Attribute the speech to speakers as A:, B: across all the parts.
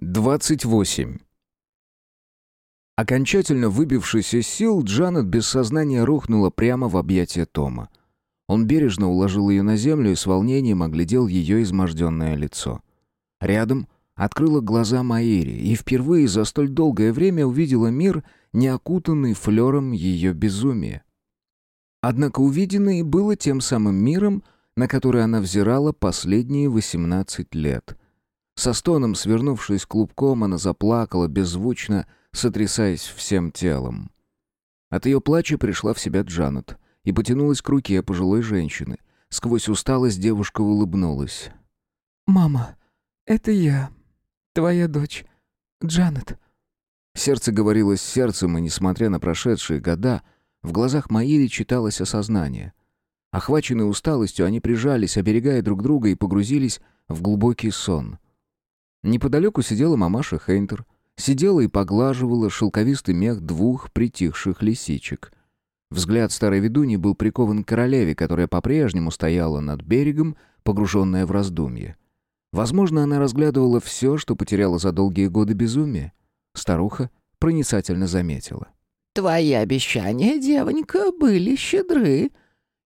A: 28. Окончательно выбившись из сил, Джанет без сознания рухнула прямо в объятия Тома. Он бережно уложил ее на землю и с волнением оглядел ее изможденное лицо. Рядом открыла глаза Маири и впервые за столь долгое время увидела мир, не окутанный флером ее безумия. Однако увиденное было тем самым миром, на который она взирала последние 18 лет — со стоном, свернувшись клубком, она заплакала беззвучно, сотрясаясь всем телом. От ее плача пришла в себя Джанет и потянулась к руке пожилой женщины. Сквозь усталость девушка улыбнулась.
B: «Мама, это я, твоя дочь, Джанет».
A: Сердце говорило с сердцем, и, несмотря на прошедшие года, в глазах Маири читалось осознание. Охваченные усталостью, они прижались, оберегая друг друга, и погрузились в глубокий сон — Неподалеку сидела мамаша Хейнтер. Сидела и поглаживала шелковистый мех двух притихших лисичек. Взгляд старой ведуньи был прикован к королеве, которая по-прежнему стояла над берегом, погруженная в раздумье. Возможно, она разглядывала все, что потеряла за долгие годы безумия. Старуха проницательно заметила.
C: «Твои обещания, девонька, были щедры»,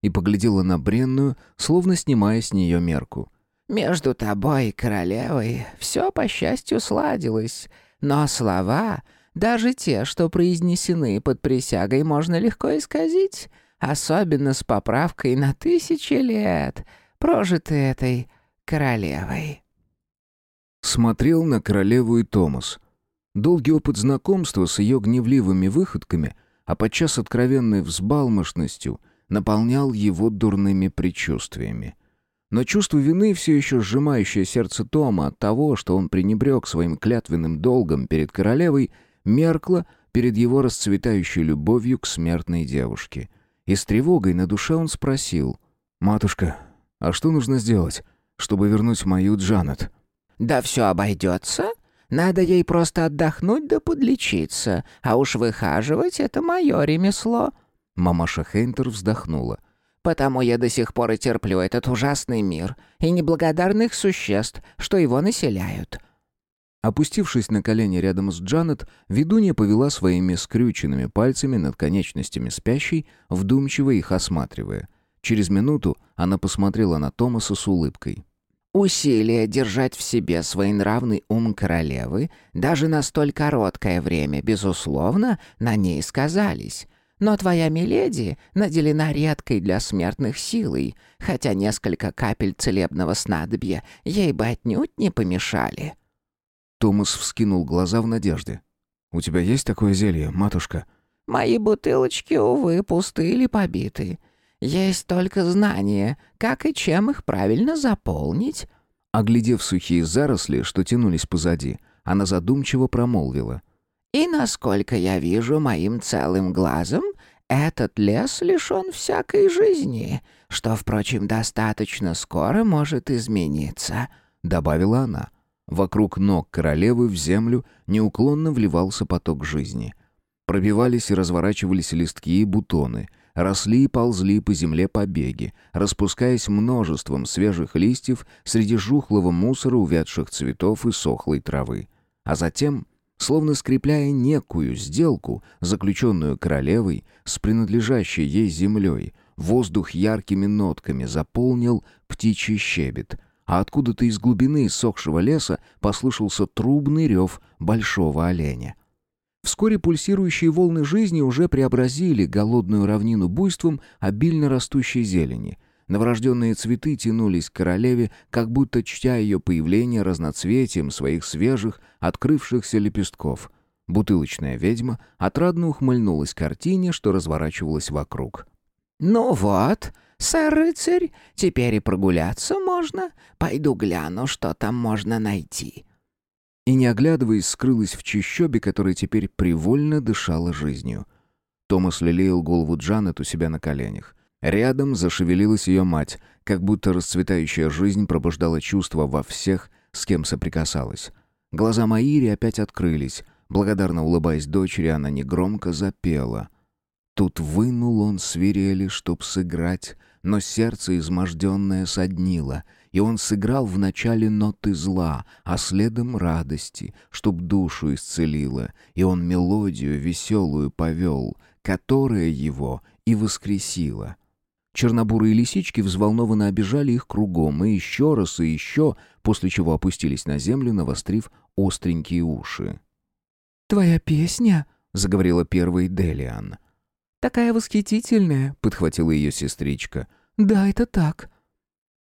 A: и поглядела на бренную, словно снимая с нее мерку.
C: Между тобой и королевой все, по счастью, сладилось, но слова, даже те, что произнесены под присягой, можно легко исказить, особенно с поправкой на тысячи лет, прожитые этой королевой».
A: Смотрел на королеву и Томас. Долгий опыт знакомства с ее гневливыми выходками, а подчас откровенной взбалмошностью, наполнял его дурными предчувствиями. Но чувство вины, все еще сжимающее сердце Тома от того, что он пренебрег своим клятвенным долгом перед королевой, меркло перед его расцветающей любовью к смертной девушке. И с тревогой на душе он спросил, «Матушка, а что нужно сделать, чтобы вернуть мою Джанет?»
C: «Да все обойдется. Надо ей просто отдохнуть да подлечиться, а уж выхаживать — это мое ремесло».
A: Мамаша Хейнтер вздохнула.
C: Потому я до сих пор и терплю этот ужасный мир и неблагодарных существ, что его населяют».
A: Опустившись на колени рядом с Джанет, ведунья повела своими скрюченными пальцами над конечностями спящей, вдумчиво их осматривая. Через минуту она посмотрела на Томаса с улыбкой.
C: «Усилия держать в себе своенравный ум королевы даже на столь короткое время, безусловно, на ней сказались. Но твоя миледи наделена редкой для смертных силой, хотя несколько капель целебного снадобья ей бы отнюдь не помешали».
A: Томас вскинул глаза в надежде. «У тебя есть такое зелье, матушка?»
C: «Мои бутылочки, увы, пусты или побиты. Есть только знание, как и чем их правильно заполнить».
A: Оглядев сухие заросли, что тянулись позади, она задумчиво промолвила —
C: и насколько я вижу моим целым глазом, этот лес лишен всякой жизни, что, впрочем, достаточно скоро может измениться», —
A: добавила она. Вокруг ног королевы в землю неуклонно вливался поток жизни. Пробивались и разворачивались листки и бутоны, росли и ползли по земле побеги, распускаясь множеством свежих листьев среди жухлого мусора увядших цветов и сохлой травы. А затем словно скрепляя некую сделку, заключенную королевой с принадлежащей ей землей, воздух яркими нотками заполнил птичий щебет, а откуда-то из глубины сохшего леса послышался трубный рев большого оленя. Вскоре пульсирующие волны жизни уже преобразили голодную равнину буйством обильно растущей зелени — Новорожденные цветы тянулись к королеве, как будто чтя ее появление разноцветием своих свежих, открывшихся лепестков. Бутылочная ведьма отрадно ухмыльнулась картине, что разворачивалась вокруг.
C: «Ну вот, сэр-рыцарь, теперь и прогуляться можно. Пойду гляну, что там можно найти».
A: И, не оглядываясь, скрылась в чащобе, которая теперь привольно дышала жизнью. Томас лелеял голову Джанет у себя на коленях. Рядом зашевелилась ее мать, как будто расцветающая жизнь пробуждала чувства во всех, с кем соприкасалась. Глаза Маири опять открылись. Благодарно улыбаясь дочери, она негромко запела. Тут вынул он свирели, чтоб сыграть, но сердце изможденное соднило, и он сыграл вначале ноты зла, а следом радости, чтоб душу исцелила, и он мелодию веселую повел, которая его и воскресила. Чернобурые лисички взволнованно обижали их кругом, и еще раз, и еще, после чего опустились на землю, навострив остренькие уши.
B: «Твоя песня?»
A: — заговорила первой Делиан.
B: «Такая восхитительная», — подхватила ее сестричка. «Да, это так».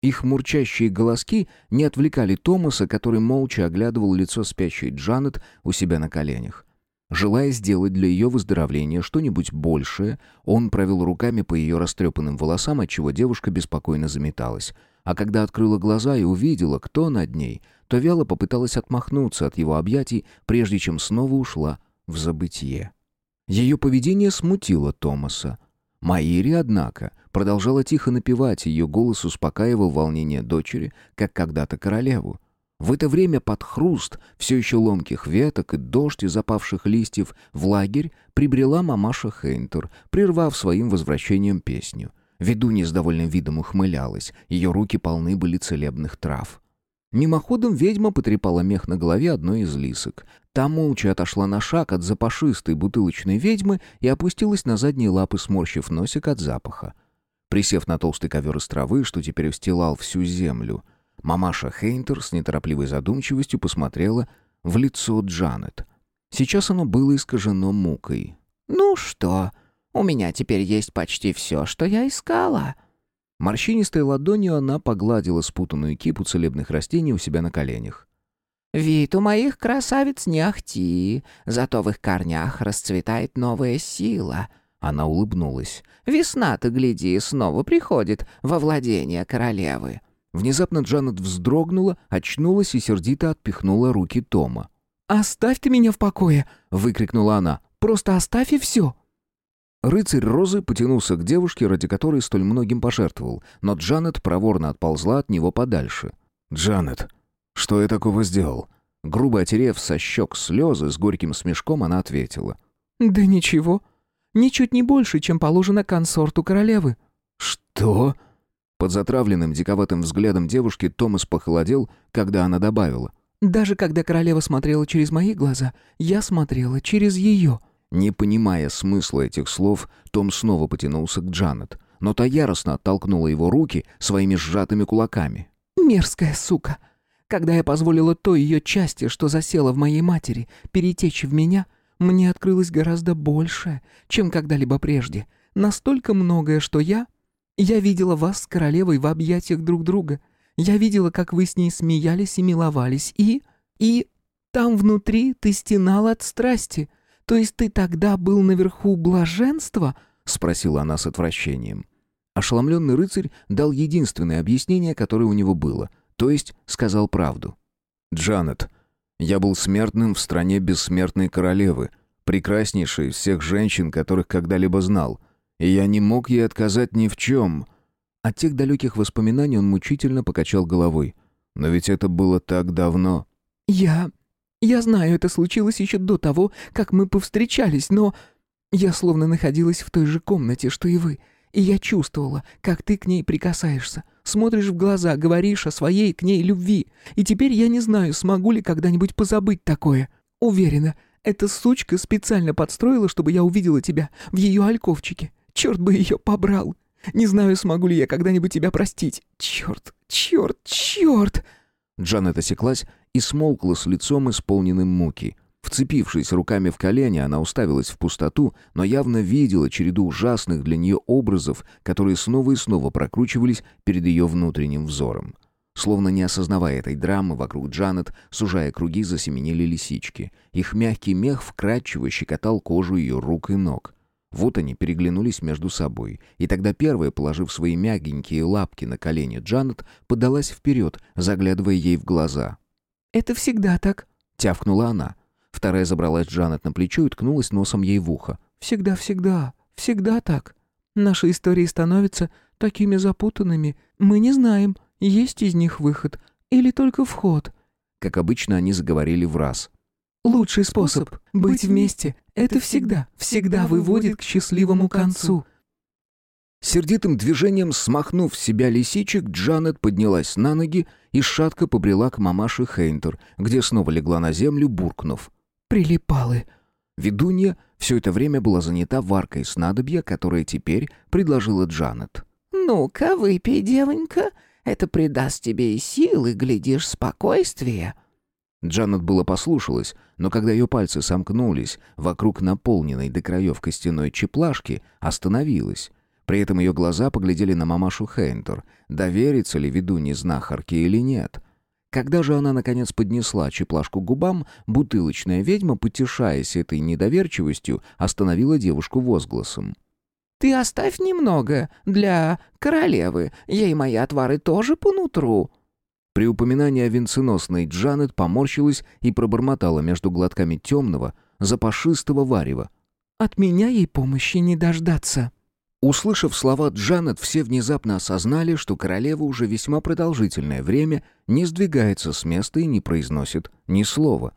A: Их мурчащие голоски не отвлекали Томаса, который молча оглядывал лицо спящей Джанет у себя на коленях. Желая сделать для ее выздоровления что-нибудь большее, он провел руками по ее растрепанным волосам, отчего девушка беспокойно заметалась. А когда открыла глаза и увидела, кто над ней, то вяло попыталась отмахнуться от его объятий, прежде чем снова ушла в забытье. Ее поведение смутило Томаса. Маири, однако, продолжала тихо напевать, ее голос успокаивал волнение дочери, как когда-то королеву. В это время под хруст все еще ломких веток и дождь из опавших листьев в лагерь прибрела мамаша Хейнтер, прервав своим возвращением песню. Ведунья с довольным видом ухмылялась, ее руки полны были целебных трав. Мимоходом ведьма потрепала мех на голове одной из лисок. Та молча отошла на шаг от запашистой бутылочной ведьмы и опустилась на задние лапы, сморщив носик от запаха. Присев на толстый ковер из травы, что теперь устилал всю землю, Мамаша Хейнтер с неторопливой задумчивостью посмотрела в лицо Джанет. Сейчас оно было искажено мукой.
C: «Ну что, у меня теперь есть почти все, что я искала».
A: Морщинистой ладонью она погладила спутанную кипу целебных растений у себя на коленях.
C: «Вид у моих красавиц не ахти, зато в их корнях расцветает новая сила».
A: Она улыбнулась.
C: «Весна-то, гляди, снова приходит во владение королевы».
A: Внезапно Джанет вздрогнула, очнулась и сердито отпихнула руки Тома.
B: «Оставь ты меня в покое!» — выкрикнула она. «Просто оставь и все!»
A: Рыцарь Розы потянулся к девушке, ради которой столь многим пожертвовал, но Джанет проворно отползла от него подальше. «Джанет, что я такого сделал?» Грубо отерев со щек слезы, с горьким смешком она ответила.
B: «Да ничего. Ничуть не больше, чем положено консорту королевы».
A: «Что?» Под затравленным диковатым взглядом девушки Томас похолодел, когда она добавила.
B: «Даже когда королева смотрела через мои глаза, я смотрела через ее».
A: Не понимая смысла этих слов, Том снова потянулся к Джанет, но та яростно оттолкнула его руки своими сжатыми кулаками.
B: «Мерзкая сука! Когда я позволила той ее части, что засела в моей матери, перетечь в меня, мне открылось гораздо больше, чем когда-либо прежде. Настолько многое, что я я видела вас с королевой в объятиях друг друга. Я видела, как вы с ней смеялись и миловались. И... и... там внутри ты стенал от страсти. То есть ты тогда был наверху блаженства?» — спросила она с отвращением.
A: Ошеломленный рыцарь дал единственное объяснение, которое у него было, то есть сказал правду. «Джанет, я был смертным в стране бессмертной королевы, прекраснейшей из всех женщин, которых когда-либо знал и я не мог ей отказать ни в чем. От тех далеких воспоминаний он мучительно покачал головой. Но ведь это было так давно.
B: «Я... я знаю, это случилось еще до того, как мы повстречались, но... Я словно находилась в той же комнате, что и вы, и я чувствовала, как ты к ней прикасаешься, смотришь в глаза, говоришь о своей к ней любви, и теперь я не знаю, смогу ли когда-нибудь позабыть такое. Уверена, эта сучка специально подстроила, чтобы я увидела тебя в ее альковчике. Черт бы ее побрал! Не знаю, смогу ли я когда-нибудь тебя простить. Черт, черт, черт!»
A: Джанет осеклась и смолкла с лицом, исполненным муки. Вцепившись руками в колени, она уставилась в пустоту, но явно видела череду ужасных для нее образов, которые снова и снова прокручивались перед ее внутренним взором. Словно не осознавая этой драмы, вокруг Джанет, сужая круги, засеменили лисички. Их мягкий мех вкрадчиво щекотал кожу ее рук и ног. Вот они переглянулись между собой, и тогда первая, положив свои мягенькие лапки на колени Джанет, подалась вперед, заглядывая ей в глаза.
B: «Это всегда так», —
A: тявкнула она. Вторая забралась Джанет на плечо и ткнулась носом ей в ухо.
B: «Всегда-всегда, всегда так. Наши истории становятся такими запутанными. Мы не знаем, есть из них выход или только вход».
A: Как обычно, они заговорили в раз.
B: Лучший способ быть вместе — это всегда, всегда выводит к счастливому концу.
A: Сердитым движением, смахнув с себя лисичек, Джанет поднялась на ноги и шатко побрела к мамаше Хейнтер, где снова легла на землю, буркнув.
B: «Прилипалы».
A: Ведунья все это время была занята варкой снадобья, которое теперь предложила Джанет.
C: «Ну-ка, выпей, девонька. Это придаст тебе и силы, глядишь, спокойствие».
A: Джанет было послушалась, но когда ее пальцы сомкнулись вокруг наполненной до краев костяной чеплашки, остановилась. При этом ее глаза поглядели на мамашу Хейнтер, доверится ли ведунье знахарке или нет. Когда же она, наконец, поднесла чеплашку к губам, бутылочная ведьма, потешаясь этой недоверчивостью, остановила девушку возгласом.
C: «Ты оставь немного для королевы, ей мои отвары тоже по нутру».
A: При упоминании о венценосной Джанет поморщилась и пробормотала между глотками темного, запашистого варева.
B: «От меня ей помощи не дождаться».
A: Услышав слова Джанет, все внезапно осознали, что королева уже весьма продолжительное время не сдвигается с места и не произносит ни слова.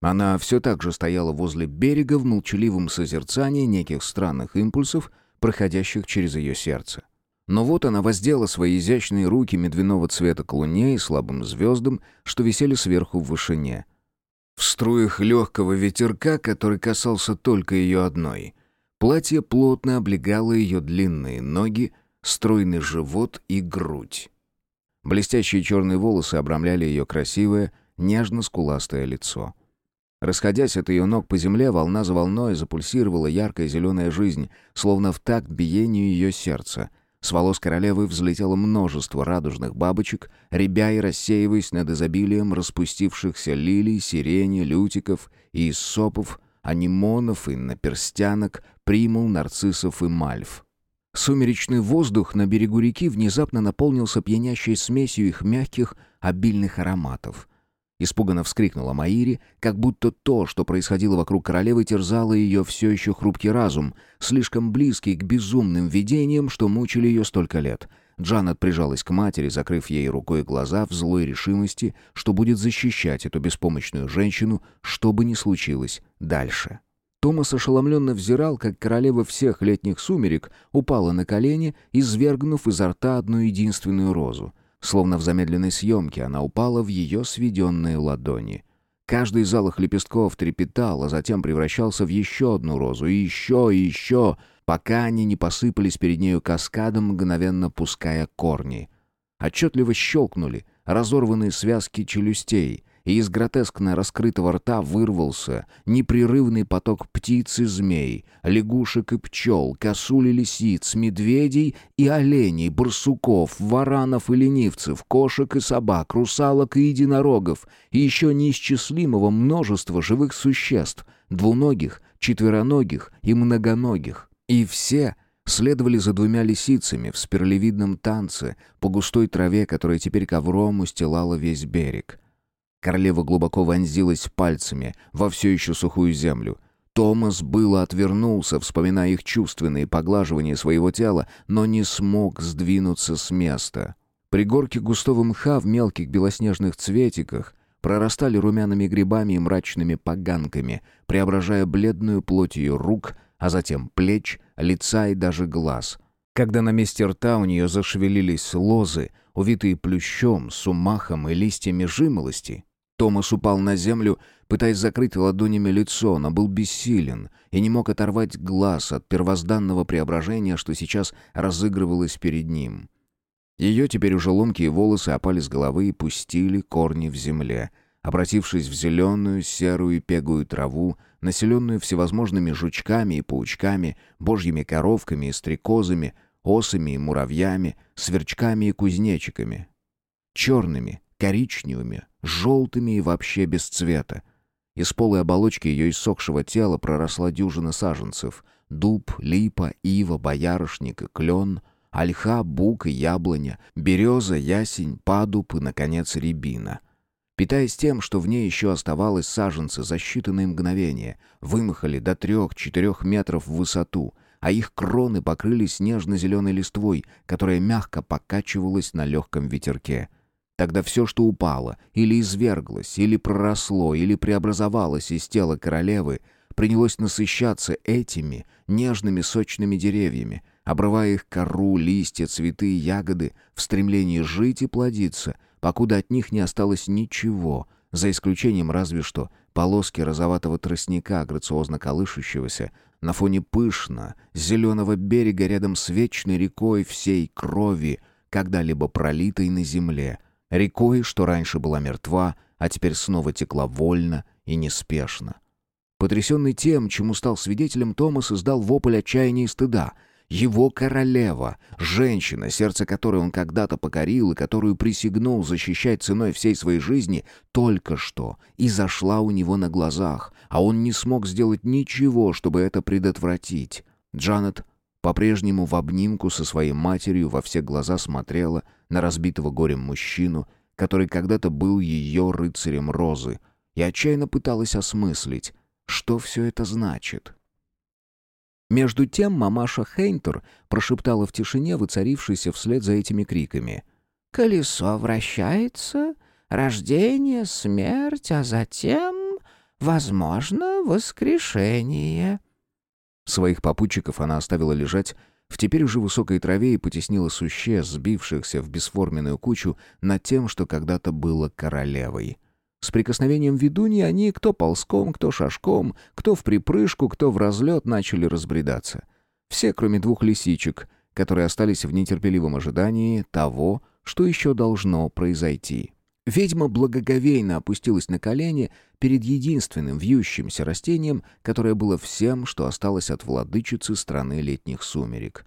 A: Она все так же стояла возле берега в молчаливом созерцании неких странных импульсов, проходящих через ее сердце. Но вот она воздела свои изящные руки медвяного цвета к луне и слабым звездам, что висели сверху в вышине. В струях легкого ветерка, который касался только ее одной — Платье плотно облегало ее длинные ноги, стройный живот и грудь. Блестящие черные волосы обрамляли ее красивое, нежно-скуластое лицо. Расходясь от ее ног по земле, волна за волной запульсировала яркая зеленая жизнь, словно в такт биению ее сердца. С волос королевы взлетело множество радужных бабочек, рябя и рассеиваясь над изобилием распустившихся лилий, сирени, лютиков и иссопов, анимонов и наперстянок, примул, нарциссов и мальв. Сумеречный воздух на берегу реки внезапно наполнился пьянящей смесью их мягких, обильных ароматов. Испуганно вскрикнула Маири, как будто то, что происходило вокруг королевы, терзало ее все еще хрупкий разум, слишком близкий к безумным видениям, что мучили ее столько лет. Джанет прижалась к матери, закрыв ей рукой глаза в злой решимости, что будет защищать эту беспомощную женщину, что бы ни случилось дальше. Томас ошеломленно взирал, как королева всех летних сумерек упала на колени, извергнув изо рта одну единственную розу. Словно в замедленной съемке она упала в ее сведенные ладони. Каждый из алых лепестков трепетал, а затем превращался в еще одну розу, и еще, и еще, пока они не посыпались перед нею каскадом, мгновенно пуская корни. Отчетливо щелкнули разорванные связки челюстей — и из гротескно раскрытого рта вырвался непрерывный поток птиц и змей, лягушек и пчел, косуль и лисиц, медведей и оленей, барсуков, варанов и ленивцев, кошек и собак, русалок и единорогов, и еще неисчислимого множества живых существ, двуногих, четвероногих и многоногих. И все следовали за двумя лисицами в спиралевидном танце по густой траве, которая теперь ковром устилала весь берег. Королева глубоко вонзилась пальцами во все еще сухую землю. Томас было отвернулся, вспоминая их чувственные поглаживания своего тела, но не смог сдвинуться с места. Пригорки густого мха в мелких белоснежных цветиках прорастали румяными грибами и мрачными поганками, преображая бледную плоть ее рук, а затем плеч, лица и даже глаз. Когда на месте рта у нее зашевелились лозы, увитые плющом, сумахом и листьями жимолости, Томас упал на землю, пытаясь закрыть ладонями лицо, но был бессилен и не мог оторвать глаз от первозданного преображения, что сейчас разыгрывалось перед ним. Ее теперь уже ломкие волосы опали с головы и пустили корни в земле, обратившись в зеленую, серую, пегую траву, населенную всевозможными жучками и паучками, божьими коровками и стрекозами, осами и муравьями, сверчками и кузнечиками. Черными, коричневыми, желтыми и вообще без цвета. Из полой оболочки ее иссохшего тела проросла дюжина саженцев. Дуб, липа, ива, боярышник и клен, ольха, бук и яблоня, береза, ясень, падуб и, наконец, рябина. Питаясь тем, что в ней еще оставалось саженцы за считанные мгновения, вымахали до трех-четырех метров в высоту, а их кроны покрылись нежно-зеленой листвой, которая мягко покачивалась на легком ветерке — Тогда все, что упало, или изверглось, или проросло, или преобразовалось из тела королевы, принялось насыщаться этими нежными сочными деревьями, обрывая их кору, листья, цветы и ягоды в стремлении жить и плодиться, покуда от них не осталось ничего, за исключением разве что полоски розоватого тростника, грациозно колышущегося, на фоне пышно, зеленого берега рядом с вечной рекой всей крови, когда-либо пролитой на земле, рекой, что раньше была мертва, а теперь снова текла вольно и неспешно. Потрясенный тем, чему стал свидетелем, Томас издал вопль отчаяния и стыда — его королева, женщина, сердце которой он когда-то покорил и которую присягнул защищать ценой всей своей жизни, только что и зашла у него на глазах, а он не смог сделать ничего, чтобы это предотвратить. Джанет по-прежнему в обнимку со своей матерью во все глаза смотрела на разбитого горем мужчину, который когда-то был ее рыцарем розы, и отчаянно пыталась осмыслить, что все это значит. Между тем мамаша Хейнтер прошептала в тишине, воцарившейся вслед за этими криками.
C: «Колесо вращается, рождение, смерть, а затем, возможно, воскрешение».
A: Своих попутчиков она оставила лежать в теперь уже высокой траве и потеснила существ, сбившихся в бесформенную кучу над тем, что когда-то было королевой. С прикосновением ведуньи они кто ползком, кто шажком, кто в припрыжку, кто в разлет начали разбредаться. Все, кроме двух лисичек, которые остались в нетерпеливом ожидании того, что еще должно произойти. Ведьма благоговейно опустилась на колени перед единственным вьющимся растением, которое было всем, что осталось от владычицы страны летних сумерек.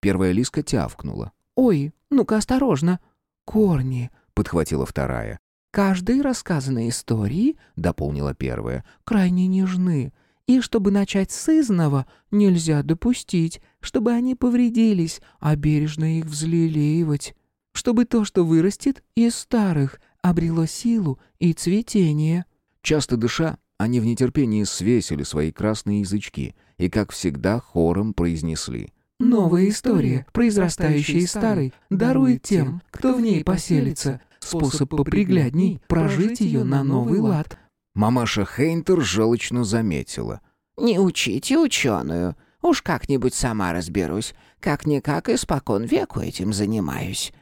A: Первая лиска тявкнула.
B: «Ой, ну-ка осторожно!» «Корни!»
A: — подхватила вторая.
B: Каждой рассказанной истории, дополнила первая, крайне нежны. И чтобы начать с изного, нельзя допустить, чтобы они повредились, а бережно их взлелеивать. Чтобы то, что вырастет из старых, обрело силу и цветение.
A: Часто дыша, они в нетерпении свесили свои красные язычки и, как всегда, хором произнесли.
B: «Новая история, произрастающая из старой, дарует тем, кто в ней поселится, способ поприглядней прожить ее на новый лад».
A: Мамаша Хейнтер желчно заметила.
C: «Не учите ученую. Уж как-нибудь сама разберусь. Как-никак испокон веку этим занимаюсь».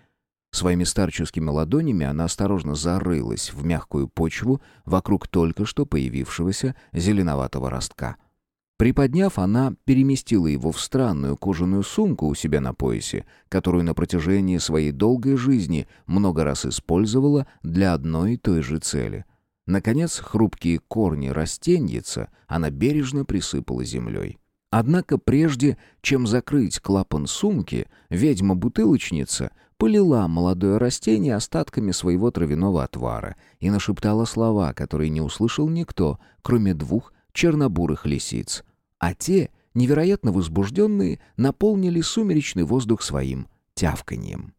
A: Своими старческими ладонями она осторожно зарылась в мягкую почву вокруг только что появившегося зеленоватого ростка. Приподняв, она переместила его в странную кожаную сумку у себя на поясе, которую на протяжении своей долгой жизни много раз использовала для одной и той же цели. Наконец, хрупкие корни растеньица она бережно присыпала землей. Однако прежде, чем закрыть клапан сумки, ведьма-бутылочница полила молодое растение остатками своего травяного отвара и нашептала слова, которые не услышал никто, кроме двух чернобурых лисиц а те, невероятно возбужденные, наполнили сумеречный воздух своим тявканьем.